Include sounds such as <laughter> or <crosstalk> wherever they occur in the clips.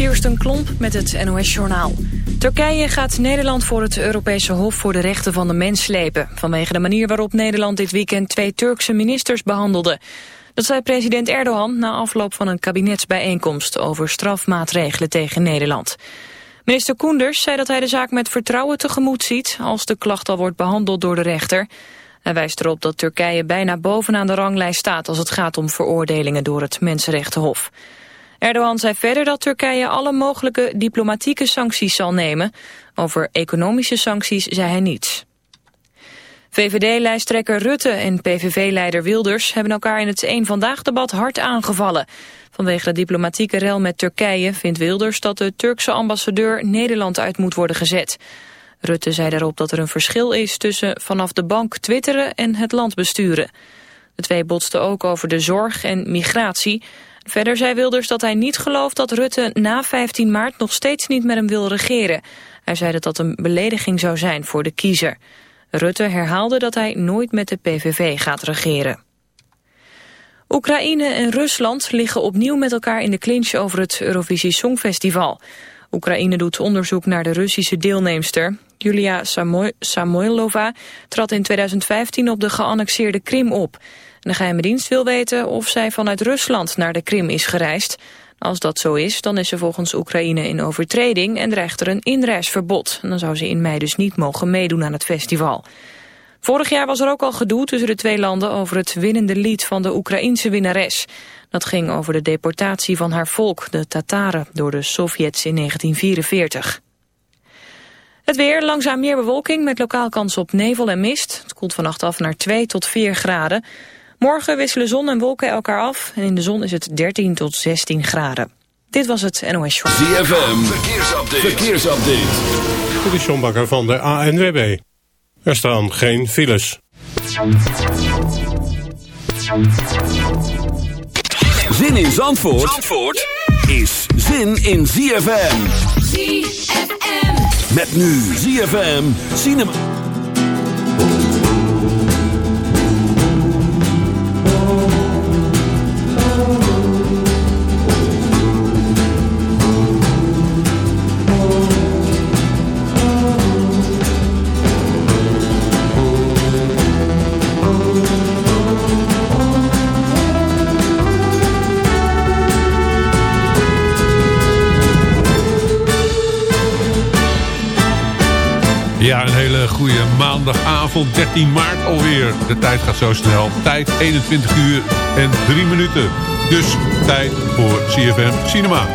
Kirsten Klomp met het NOS-journaal. Turkije gaat Nederland voor het Europese Hof voor de Rechten van de Mens slepen... vanwege de manier waarop Nederland dit weekend twee Turkse ministers behandelde. Dat zei president Erdogan na afloop van een kabinetsbijeenkomst... over strafmaatregelen tegen Nederland. Minister Koenders zei dat hij de zaak met vertrouwen tegemoet ziet... als de klacht al wordt behandeld door de rechter... Hij wijst erop dat Turkije bijna bovenaan de ranglijst staat als het gaat om veroordelingen door het Mensenrechtenhof. Erdogan zei verder dat Turkije alle mogelijke diplomatieke sancties zal nemen. Over economische sancties zei hij niets. VVD-lijsttrekker Rutte en PVV-leider Wilders hebben elkaar in het Eén Vandaag-debat hard aangevallen. Vanwege de diplomatieke rel met Turkije vindt Wilders dat de Turkse ambassadeur Nederland uit moet worden gezet. Rutte zei daarop dat er een verschil is tussen vanaf de bank twitteren en het land besturen. De twee botsten ook over de zorg en migratie. Verder zei Wilders dat hij niet gelooft dat Rutte na 15 maart nog steeds niet met hem wil regeren. Hij zei dat dat een belediging zou zijn voor de kiezer. Rutte herhaalde dat hij nooit met de PVV gaat regeren. Oekraïne en Rusland liggen opnieuw met elkaar in de clinch over het Eurovisie Songfestival. Oekraïne doet onderzoek naar de Russische deelnemster. Julia Samoilova trad in 2015 op de geannexeerde Krim op. De geheime dienst wil weten of zij vanuit Rusland naar de Krim is gereisd. Als dat zo is, dan is ze volgens Oekraïne in overtreding en dreigt er een inreisverbod. dan zou ze in mei dus niet mogen meedoen aan het festival. Vorig jaar was er ook al gedoe tussen de twee landen over het winnende lied van de Oekraïense winnares. Dat ging over de deportatie van haar volk, de Tataren, door de Sovjets in 1944. Het weer, langzaam meer bewolking met lokaal kans op nevel en mist. Het koelt vannacht af naar 2 tot 4 graden. Morgen wisselen zon en wolken elkaar af. En in de zon is het 13 tot 16 graden. Dit was het NOS Show. ZFM, verkeersupdate. verkeersupdate. Dit is John Bakker van de ANWB. Er staan geen files. Zin in Zandvoort, Zandvoort is zin in ZFM. ZFM. Met nu ZFM Cinema. Goede maandagavond, 13 maart alweer. De tijd gaat zo snel. Tijd 21 uur en 3 minuten. Dus tijd voor CFM Cinema.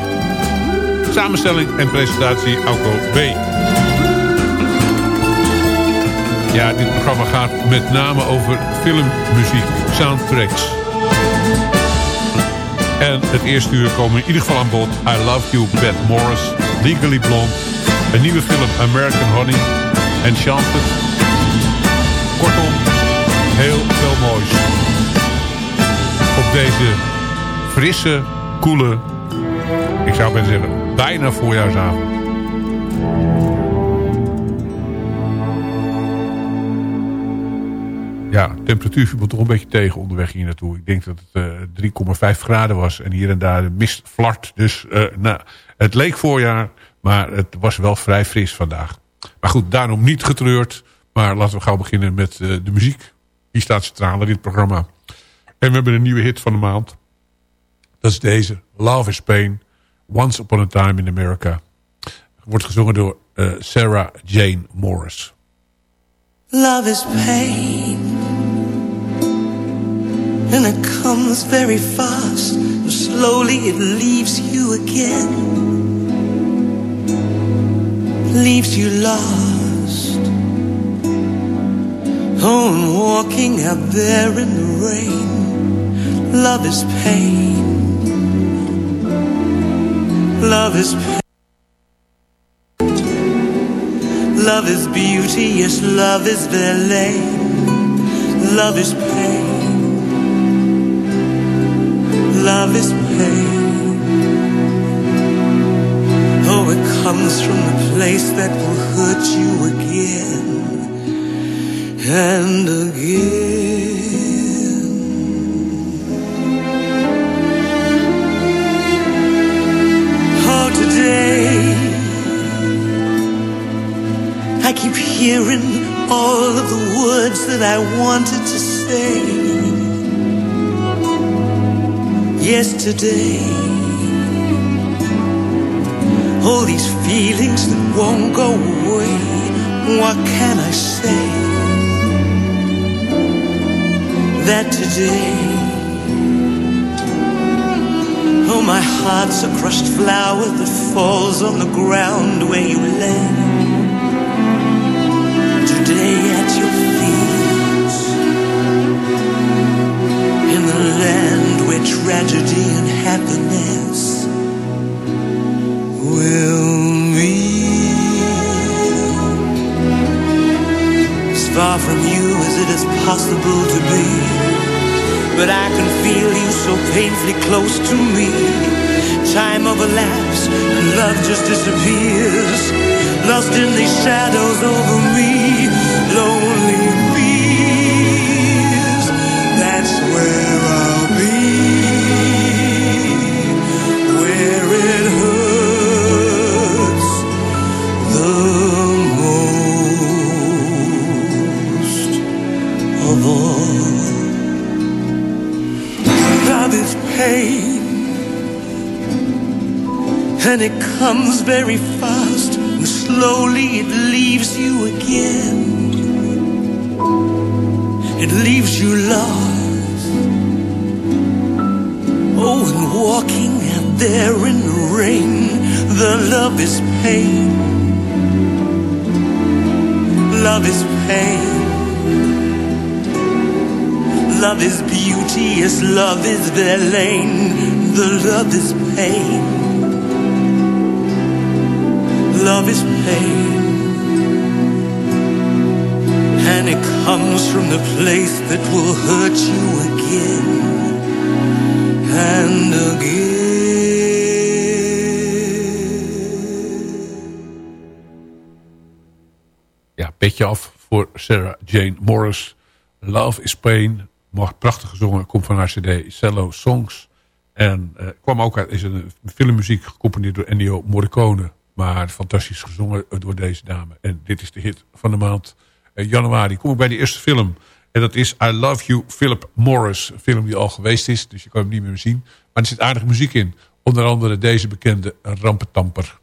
Samenstelling en presentatie Auko B. Ja, dit programma gaat met name over filmmuziek, soundtracks. En het eerste uur komen in ieder geval aan bod I Love You, Beth Morris, Legally Blonde... een nieuwe film American Honey Enchanted. Kortom, heel veel moois. Op deze frisse, koele, ik zou bijna zeggen, bijna voorjaarsavond. Ja, temperatuur viel toch een beetje tegen onderweg hier naartoe. Ik denk dat het 3,5 eh, graden was en hier en daar mist flart. Dus uh, nou, het leek voorjaar, maar het was wel vrij fris vandaag. Maar goed, daarom niet getreurd. Maar laten we gauw beginnen met uh, de muziek. Die staat centraal in dit programma. En we hebben een nieuwe hit van de maand. Dat is deze. Love is Pain. Once Upon a Time in America. Wordt gezongen door uh, Sarah Jane Morris. Love is pain. And it comes very fast. Slowly it leaves you again. Leaves you lost. Oh, and walking out there in the rain. Love is pain. Love is pain. Love is beauty, yes, love is ballet. Love is pain. Love is pain. Oh, it comes from the place that will hurt you again and again. Oh, today. I keep hearing all of the words that I wanted to say yesterday. All these feelings that won't go away. What can I say? That today. Oh, my heart's a crushed flower that falls on the ground where you lay. Today at your feet, so painfully close to me. Time overlaps and love just disappears. Lost in these shadows over me, and it comes very fast, and slowly it leaves you again. It leaves you lost. Oh, and walking out there in the rain, the love is pain. Love is pain. Love is beauty, yes, love is their lane. The love is pain. Love is pain. And it comes from the place that will hurt you again and again. Ja, petje af voor Sarah Jane Morris. Love is Pain. Prachtig gezongen. Komt van haar cd Cello Songs. En eh, kwam ook uit, is een filmmuziek gecomponeerd door Ennio Morricone. Maar fantastisch gezongen door deze dame. En dit is de hit van de maand eh, januari. Kom ik bij de eerste film. En dat is I Love You, Philip Morris. Een film die al geweest is, dus je kan hem niet meer zien. Maar er zit aardige muziek in. Onder andere deze bekende Rampetamper.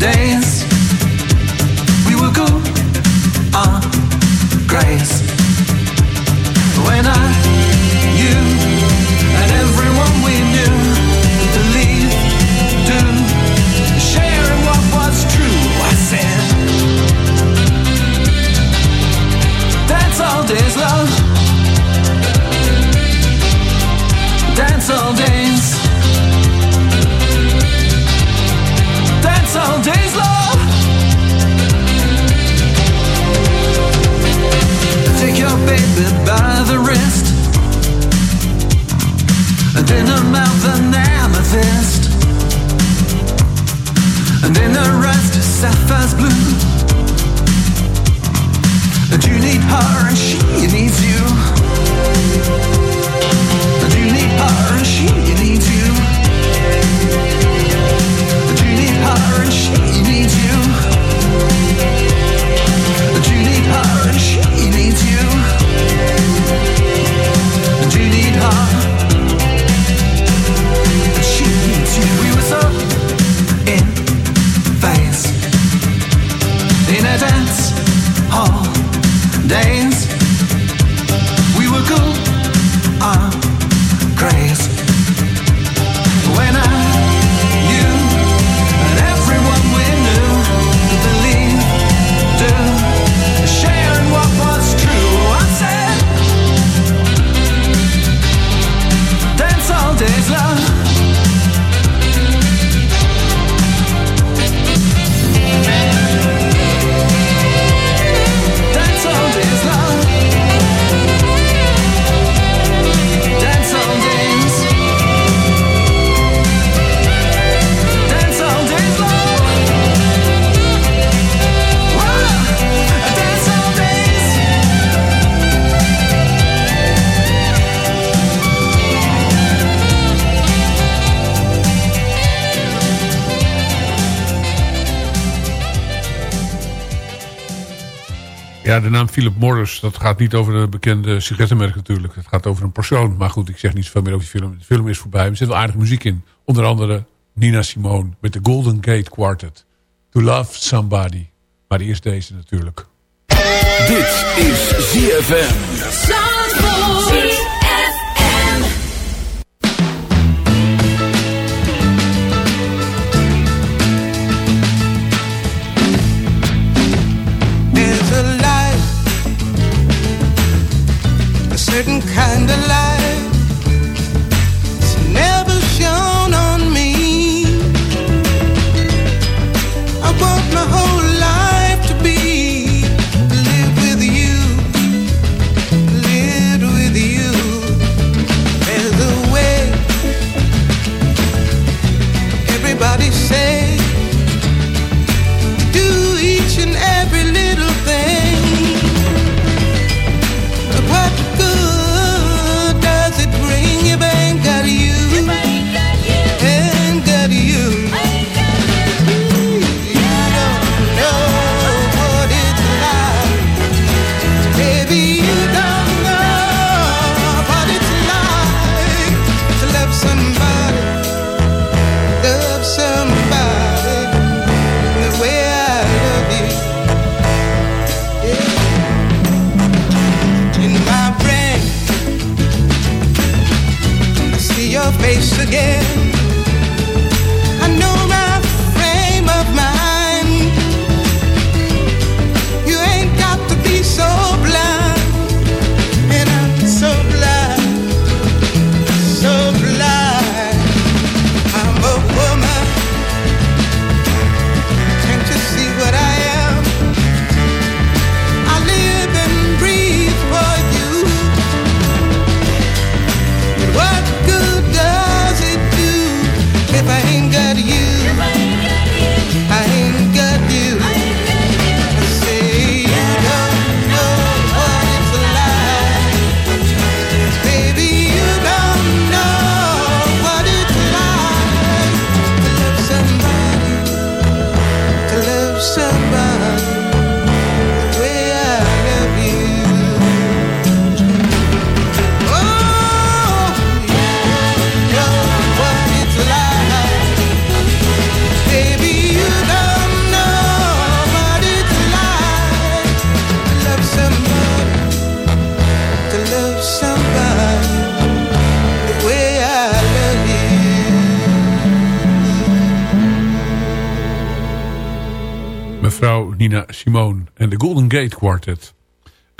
dance. the wrist. And in her mouth an amethyst. And in her eyes a sapphires blue. And you need her and she needs you. And you need her and she needs you. And you need her and she needs you. Ja, de naam Philip Morris, dat gaat niet over een bekende sigarettenmerk natuurlijk. Het gaat over een persoon. Maar goed, ik zeg niet zoveel meer over die film. De film is voorbij. Er zit wel aardig muziek in. Onder andere Nina Simone met de Golden Gate Quartet. To Love Somebody. Maar die deze natuurlijk. Dit is ZFM.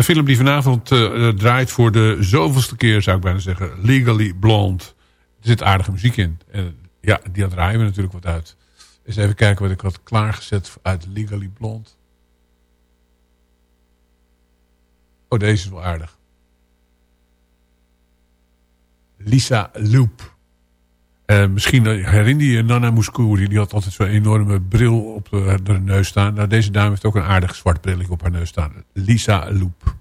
Een film die vanavond eh, eh, draait voor de zoveelste keer, zou ik bijna zeggen. Legally Blonde. Er zit aardige muziek in. En ja, die draaien we natuurlijk wat uit. Eens even kijken wat ik had klaargezet uit Legally Blonde. Oh, deze is wel aardig. Lisa Loop. Eh, misschien herinner je je Nana Mouskouri. Die had altijd zo'n enorme bril op haar neus staan. Nou, deze dame heeft ook een aardig zwart brilje op haar neus staan. Lisa Loep.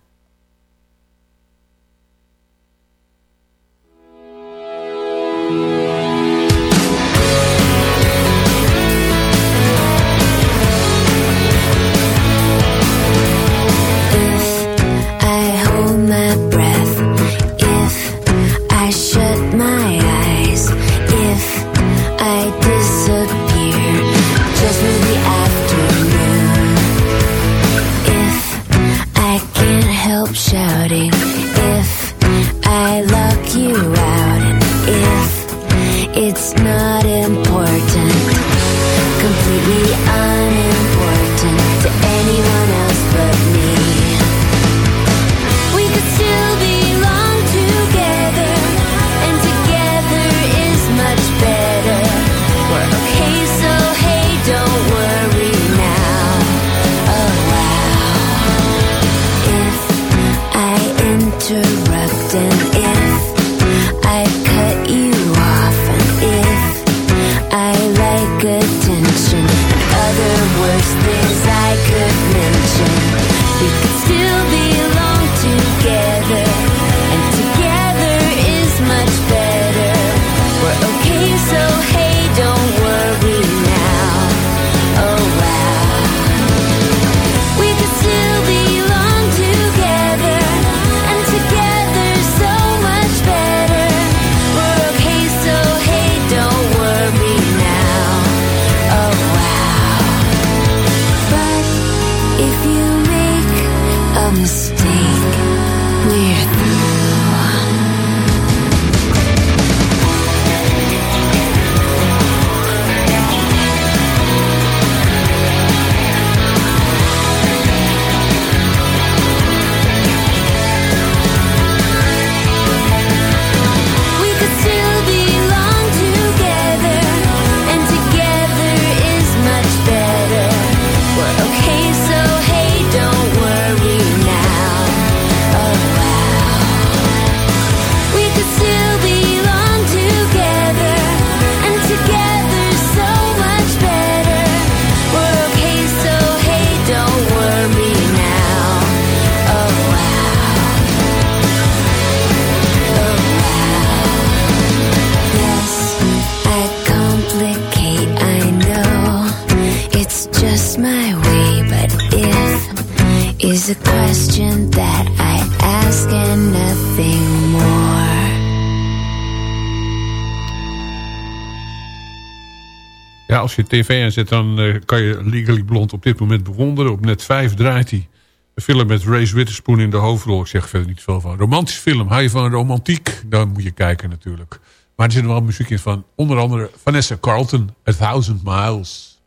Je tv aanzet, dan eh, kan je Legally Blonde op dit moment bewonderen. Op net 5 draait hij een film met Race Witherspoon in de hoofdrol. Ik zeg verder niet veel van. Romantisch film, hou je van romantiek? Dan moet je kijken natuurlijk. Maar er zit wel muziek in van onder andere Vanessa Carlton, A Thousand Miles.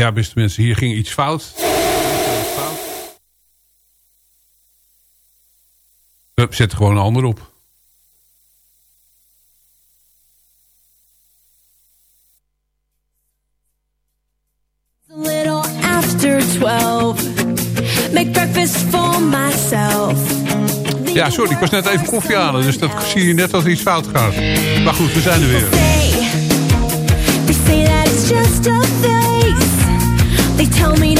Ja, beste mensen, hier ging iets fout. Zet er gewoon een ander op. A little after 12. Make breakfast for myself. Ja, sorry, ik was net even koffie halen, dus dat zie je net als iets fout gaat. Maar goed, we zijn er weer. Tell me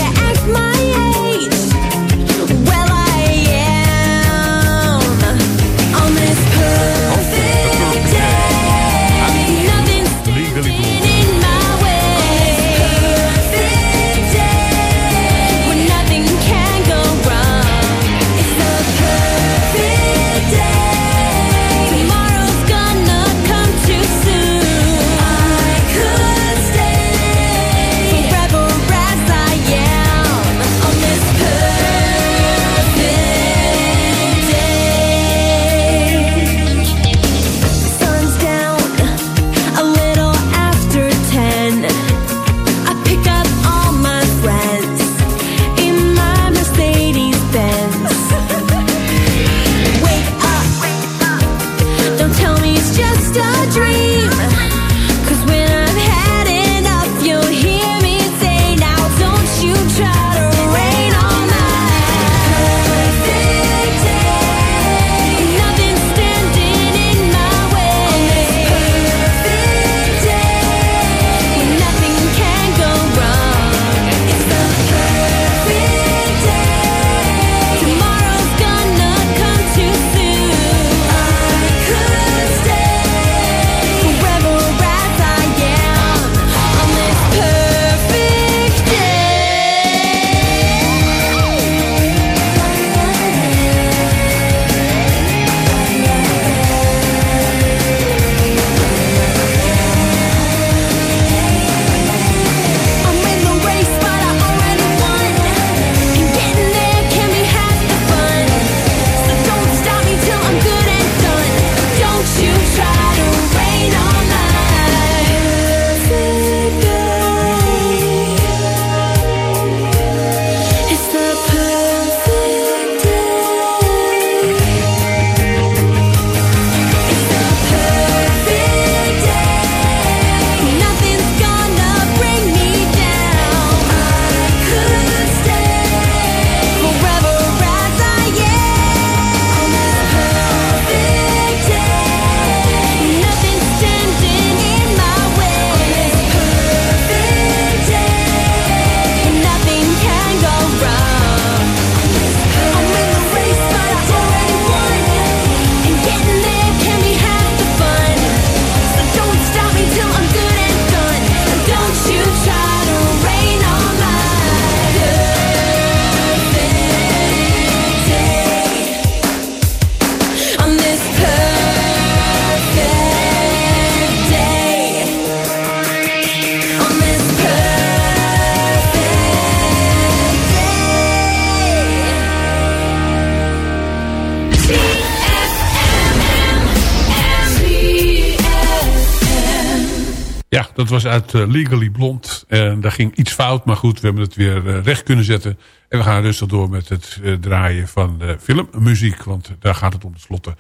was uit eh, Legally Blond. En daar ging iets fout, maar goed, we hebben het weer eh, recht kunnen zetten. En we gaan rustig door met het eh, draaien van filmmuziek. Want daar gaat het om tenslotte.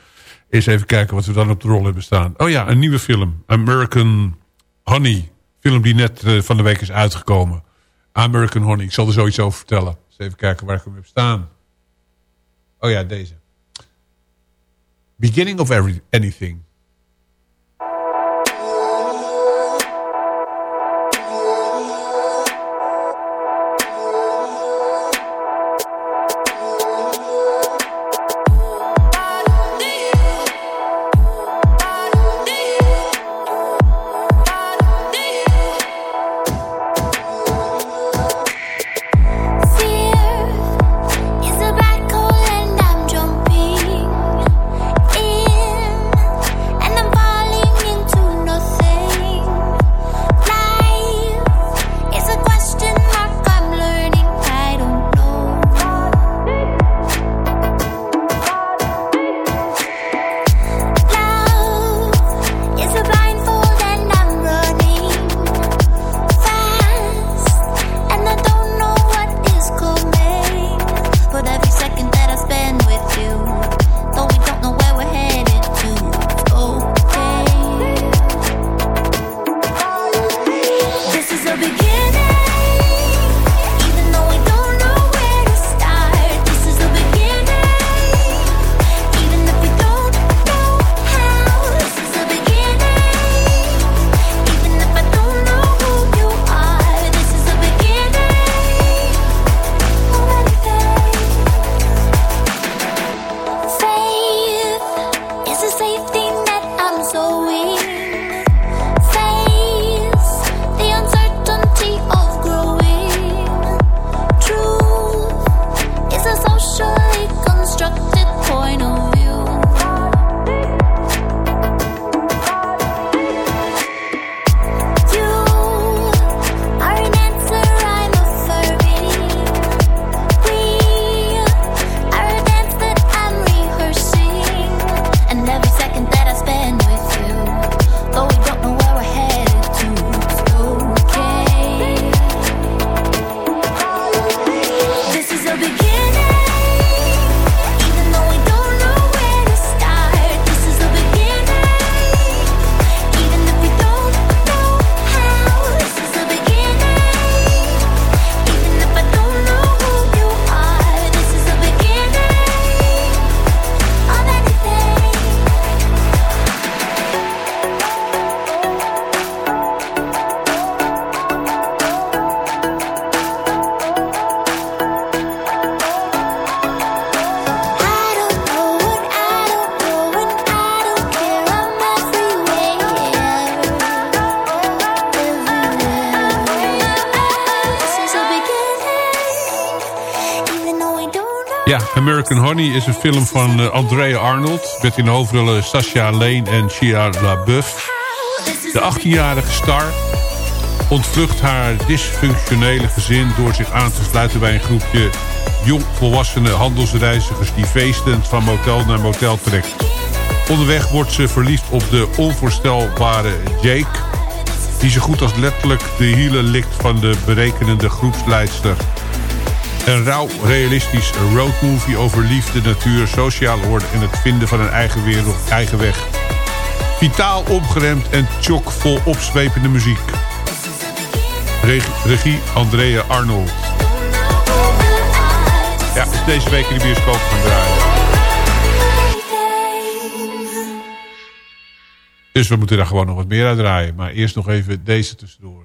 Eens even kijken wat we dan op de rol hebben staan. Oh ja, een nieuwe film. American Honey. Film die net van de week is uitgekomen. American Honey. Ik zal er zoiets over vertellen. Eens even kijken waar ik hem heb staan. Oh ja, deze. Beginning of every, Anything. Is een film van eh, Andrea Arnold. Met in de hoofdrollen Sasha Lane en Shia LaBeouf. De 18-jarige star ontvlucht haar dysfunctionele gezin... door zich aan te sluiten bij een groepje jongvolwassene handelsreizigers... die feestend van motel naar motel trekt. Onderweg wordt ze verliefd op de onvoorstelbare Jake... die zo goed als letterlijk de hielen likt van de berekenende groepsleidster. Een rauw, realistisch roadmovie over liefde, natuur, sociale orde... en het vinden van een eigen wereld, eigen weg. Vitaal opgeremd en chockvol opzwepende muziek. Reg- regie Andrea Arnold. Ja, is deze week in de bioscoop gaan draaien. Dus we moeten daar gewoon nog wat meer uit draaien. Maar eerst nog even deze tussendoor.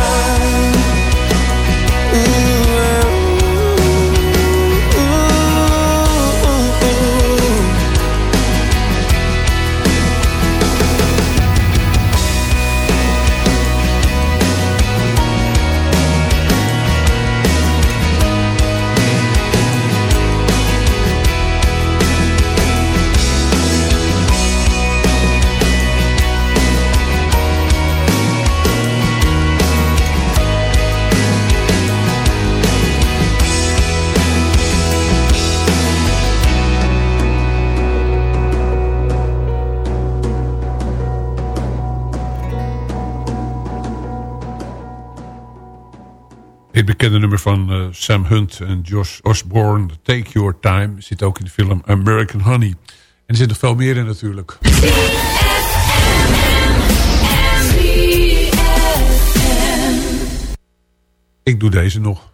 Dit bekende nummer van eh, Sam Hunt en Josh Osborne, Take Your Time, zit ook in de film American Honey. En er zit nog veel meer in natuurlijk. Ik doe deze nog.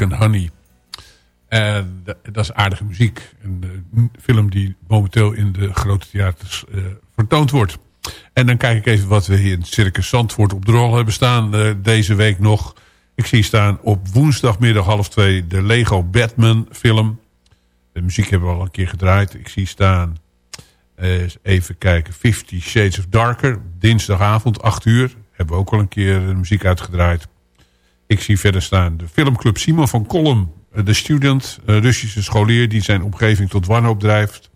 American Honey. En da- dat is aardige muziek. Een eh, film die momenteel in de grote theaters eh, vertoond wordt. En dan kijk ik even wat we hier in Circus Zandvoort op de rol hebben staan. eh, deze week nog. Ik zie staan op woensdagmiddag half twee de Lego Batman film. De muziek hebben we al een keer gedraaid. Ik zie staan, even kijken, Fifty Shades of Darker. Dinsdagavond, 8 uur. Hebben we ook al een keer muziek uitgedraaid. Ik zie verder staan de filmclub Simon van Kolm. eh, De student, eh, Russische scholier die zijn omgeving tot wanhoop drijft.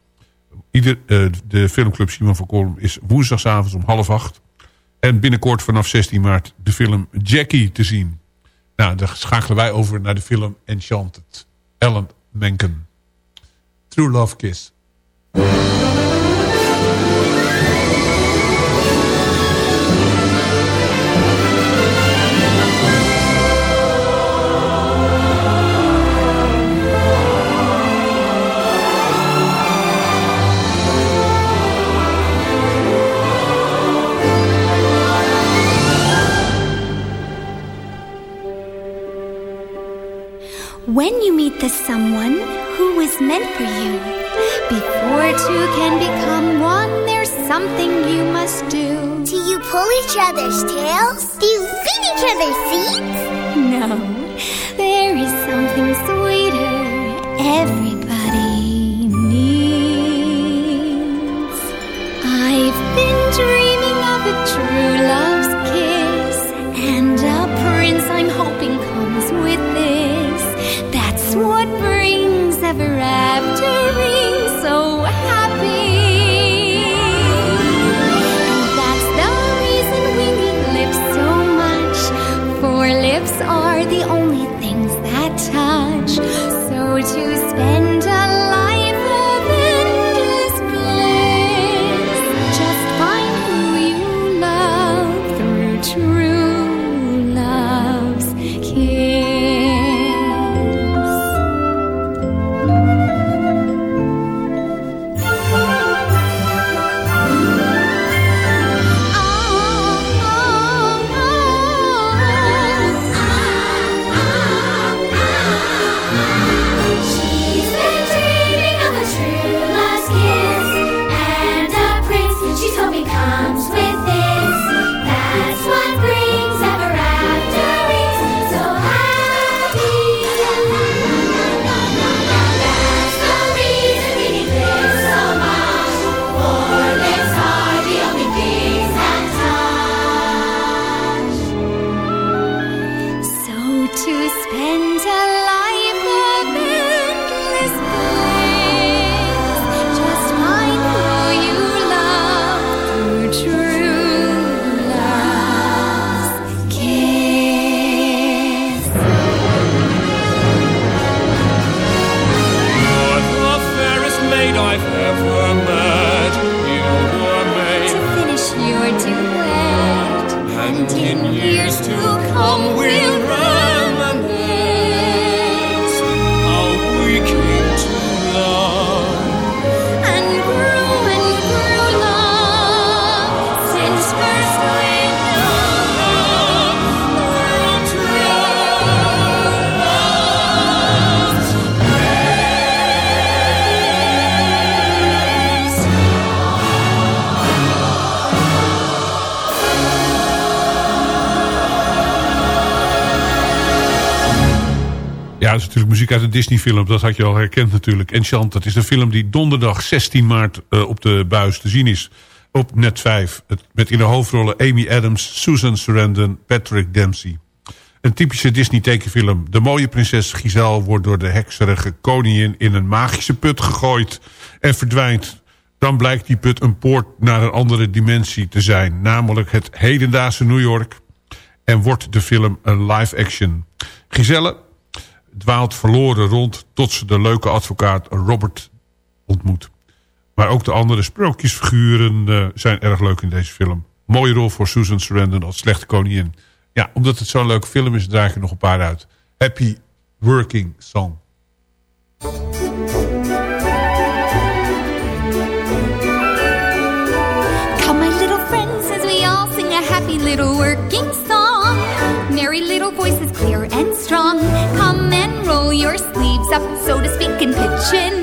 Ieder, eh, de filmclub Simon van Kolm is woensdagavond om half acht. En binnenkort vanaf 16 maart de film Jackie te zien. Nou, dan schakelen wij over naar de film Enchanted. Ellen Menken. True Love Kiss. When you meet the someone who is meant for you, before two can become one, there's something you must do. Do you pull each other's tails? Do you feed each other's seeds? No, there is something sweeter everybody needs. I've been dreaming of a true love's kiss, and a prince I'm hoping muziek uit een Disney-film. Dat had je al herkend natuurlijk. Enchant, is een film die donderdag 16 maart uh, op de buis te zien is. Op net 5. Het, met in de hoofdrollen Amy Adams, Susan Sarandon, Patrick Dempsey. Een typische Disney-tekenfilm. De mooie prinses Giselle wordt door de hekserige koningin... in een magische put gegooid en verdwijnt. Dan blijkt die put een poort naar een andere dimensie te zijn. Namelijk het hedendaagse New York. En wordt de film een live-action. Giselle dwaalt verloren rond tot ze de leuke advocaat Robert ontmoet. Maar ook de andere sprookjesfiguren uh, zijn erg leuk in deze film. Mooie rol voor Susan Sarandon als slechte koningin. Ja, omdat het zo'n leuke film is, draag ik er nog een paar uit. Happy Working Song. Up, so to speak, in pitch in.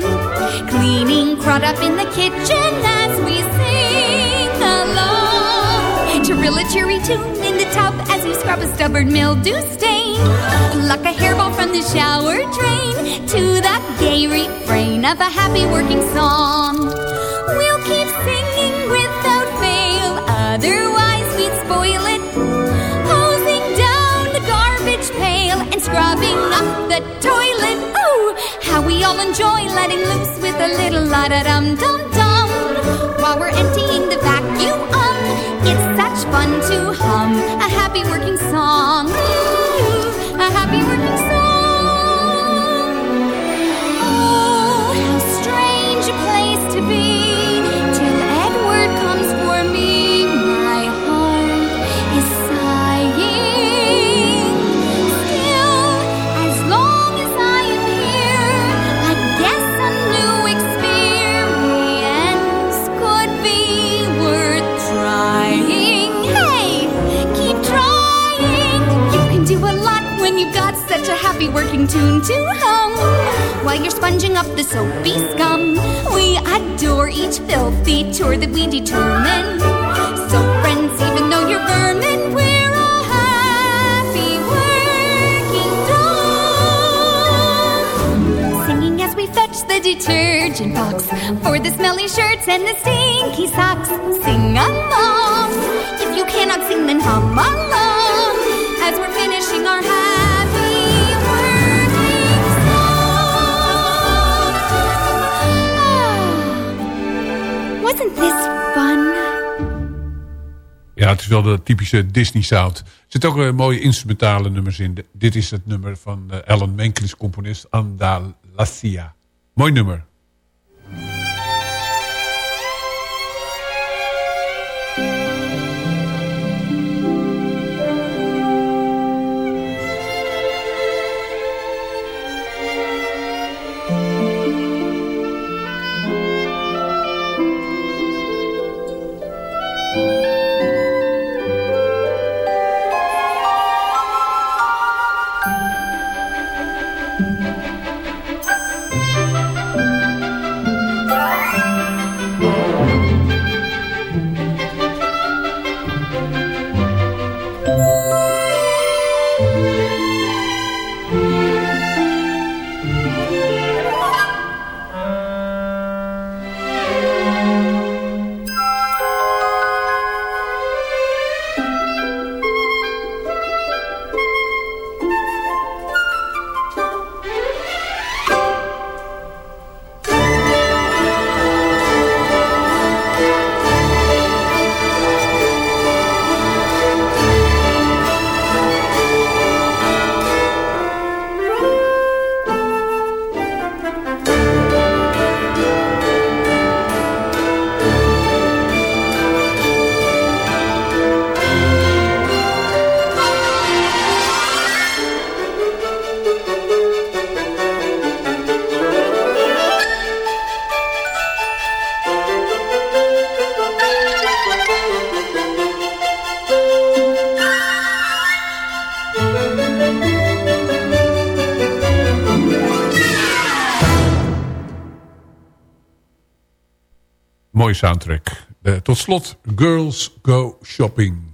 Cleaning crud up in the kitchen as we sing along. Trill a cheery tune in the tub as we scrub a stubborn mildew stain. Pluck a hairball from the shower drain to the gay refrain of a happy working song. We'll keep singing without fail, otherwise we'd spoil it. Hosing down the garbage pail and scrubbing up the toilet. How we all enjoy letting loose with a little la da dum dum dum. While we're emptying the vacuum, happy working tune to hum. While you're sponging up the soapy scum, we adore each filthy chore that we determine. So, friends, even though you're vermin, we're a happy working dog. Singing as we fetch the detergent box for the smelly shirts and the stinky socks. Sing along. If you cannot sing, then hum along as we're finishing our Wasn't this fun? Ja, het is wel de typische Disney sound. Er zitten ook uh, mooie instrumentale nummers in. Dit is het nummer van uh, Alan Menkelis, componist Andalasia. Mooi nummer. Soundtrack. Eh, tot slot, Girls Go Shopping.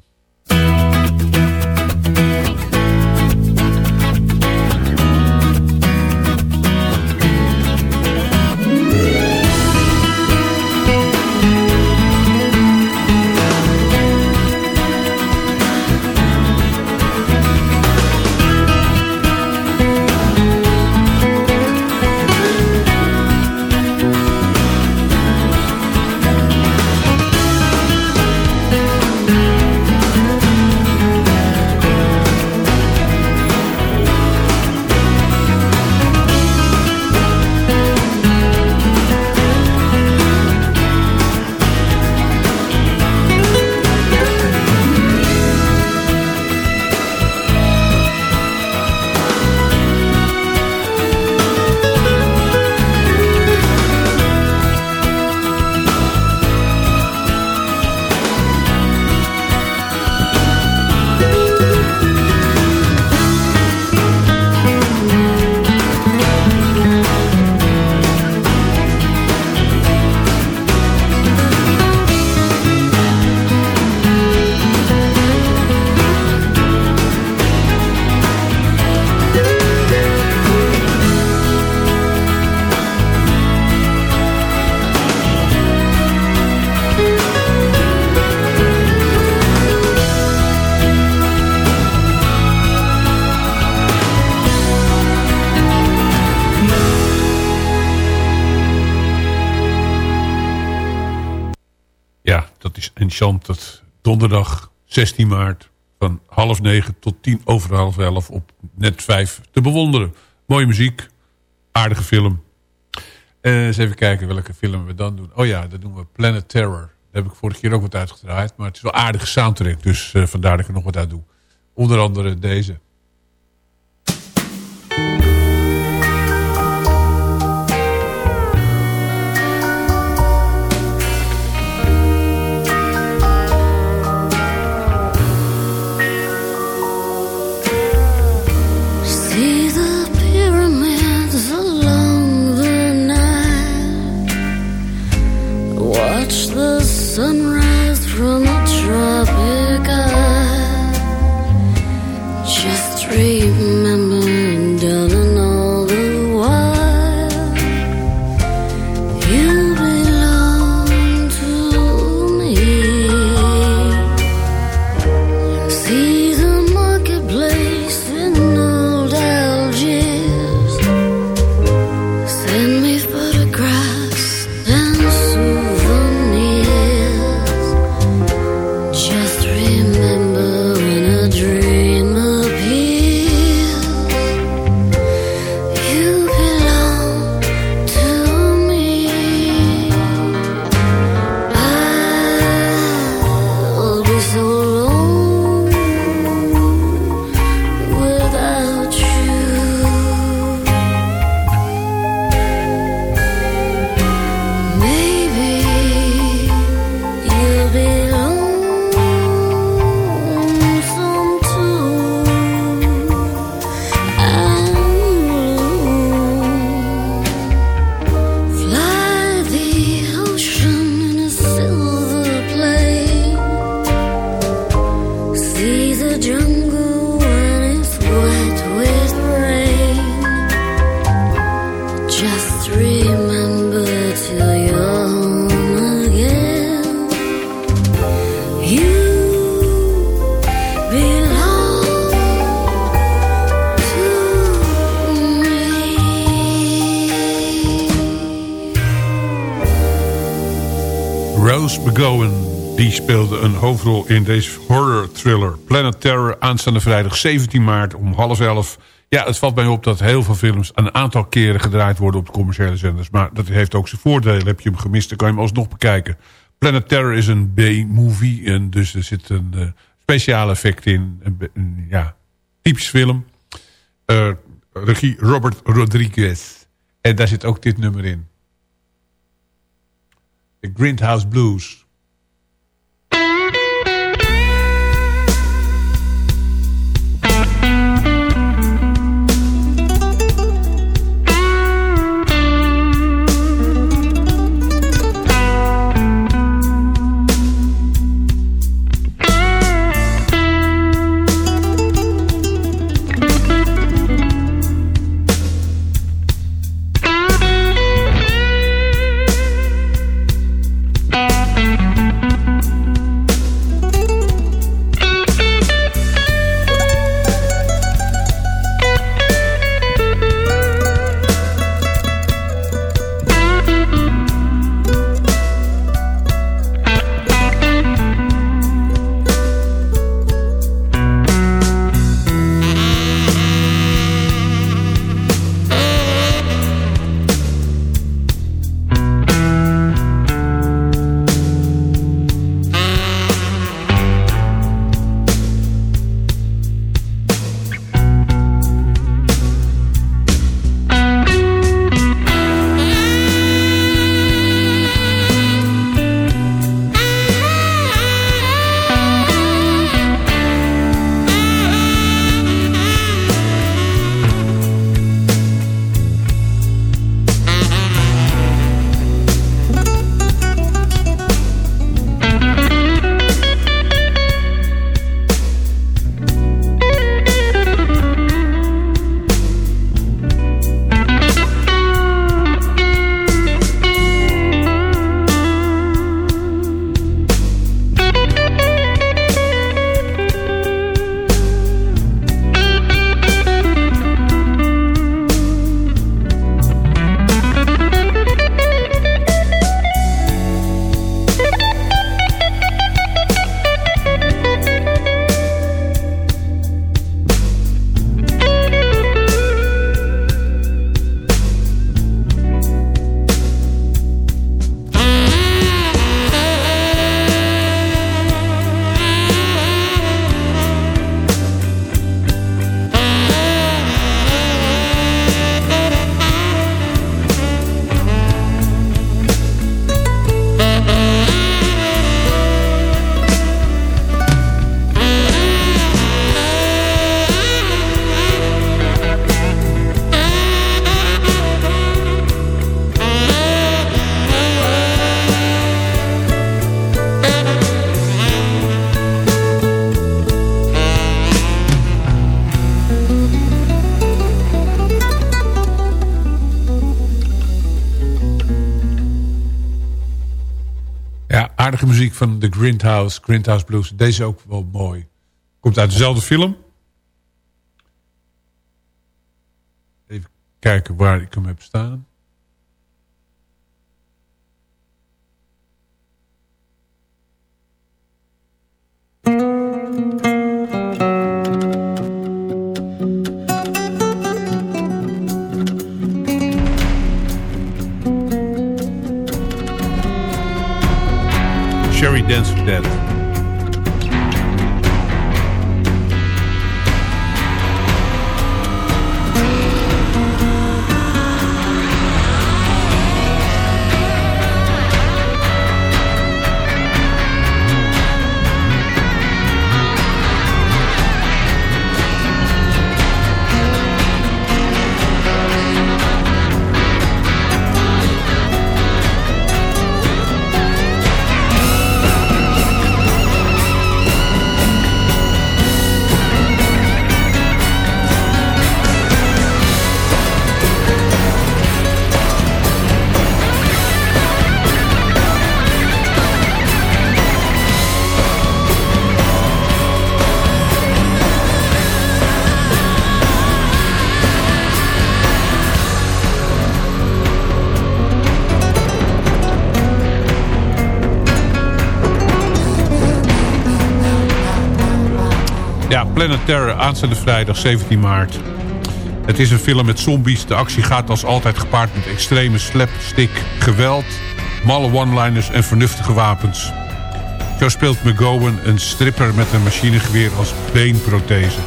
Enchanted. Donderdag 16 maart van half negen tot tien over half elf op net vijf te bewonderen. Mooie muziek, aardige film. Eh, eens even kijken welke film we dan doen. Oh ja, dat doen we Planet Terror. Daar heb ik vorige keer ook wat uitgedraaid. Maar het is wel aardige soundtrack, dus eh, vandaar dat ik er nog wat uit doe. Onder andere deze. In deze horror thriller Planet Terror aanstaande vrijdag 17 maart om half elf. Ja, het valt mij op dat heel veel films een aantal keren gedraaid worden op de commerciële zenders. Maar dat heeft ook zijn voordelen. Heb je hem gemist, dan kan je hem alsnog bekijken. Planet Terror is een B-movie en dus er zit een uh, speciaal effect in. Een, ja, typisch film. Uh, regie Robert Rodriguez. En daar zit ook dit nummer in. The Grindhouse Blues. Grindhouse, Grindhouse Blues. Deze ook wel mooi. Komt uit dezelfde film. Even kijken waar ik hem heb staan. Planet Terror, aanstaande vrijdag 17 maart. Het is een film met zombies. De actie gaat als altijd gepaard met extreme slapstick, geweld... malle one-liners en vernuftige wapens. Zo speelt McGowan een stripper met een machinegeweer als beenprothese.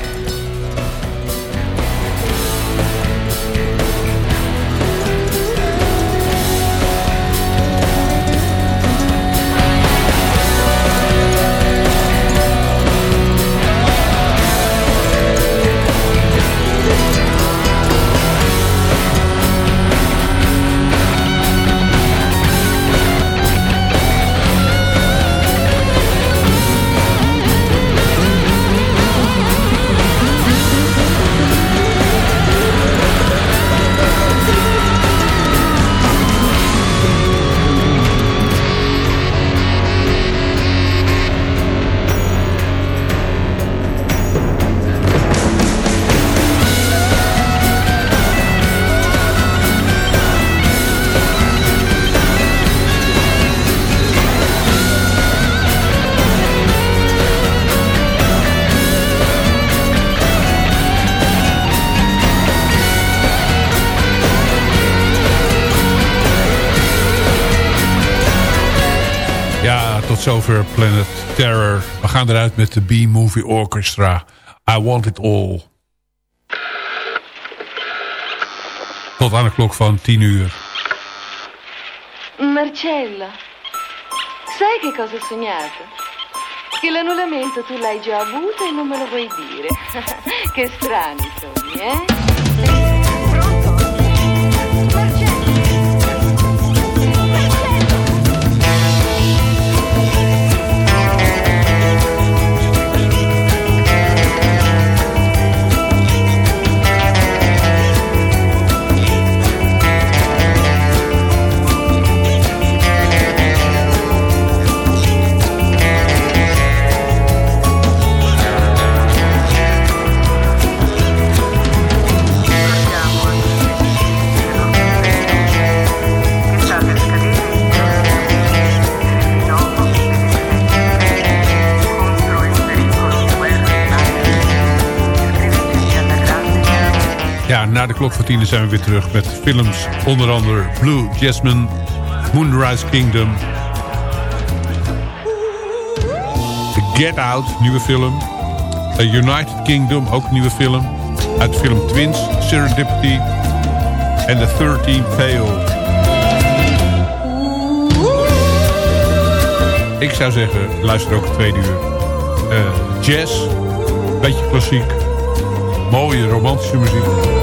Planet Terror. We gaan eruit met de B-Movie Orchestra. I Want It All. Tot aan de klok van 10 uur. Marcella, sai che cosa ho sognato? Che l'annullamento tu l'hai già avuto e non me lo vuoi dire. <laughs> che strani sogni, eh? Ja, na de klok van 10 zijn we weer terug met films. Onder andere Blue Jasmine, Moonrise Kingdom. Get Out, nieuwe film. A United Kingdom, ook nieuwe film. Uit film Twins, Serendipity. En The 13 Fail. Ik zou zeggen, luister ook tweede uur. Eh, jazz, beetje klassiek. Mooie romantische muziek.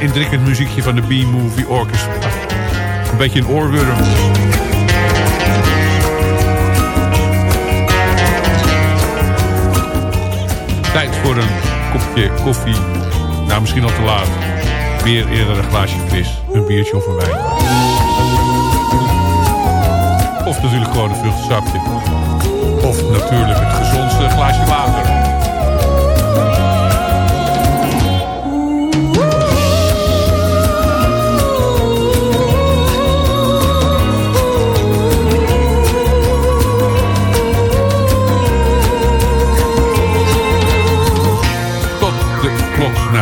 Een indrukkend muziekje van de B-Movie Orchestra. Een beetje een oorworm. Tijd voor een kopje koffie. Nou, misschien al te laat. Weer eerder een glaasje fris. Een biertje of een wijn. Of natuurlijk gewoon een vruchtensapje. Of natuurlijk het gezondste glaasje water.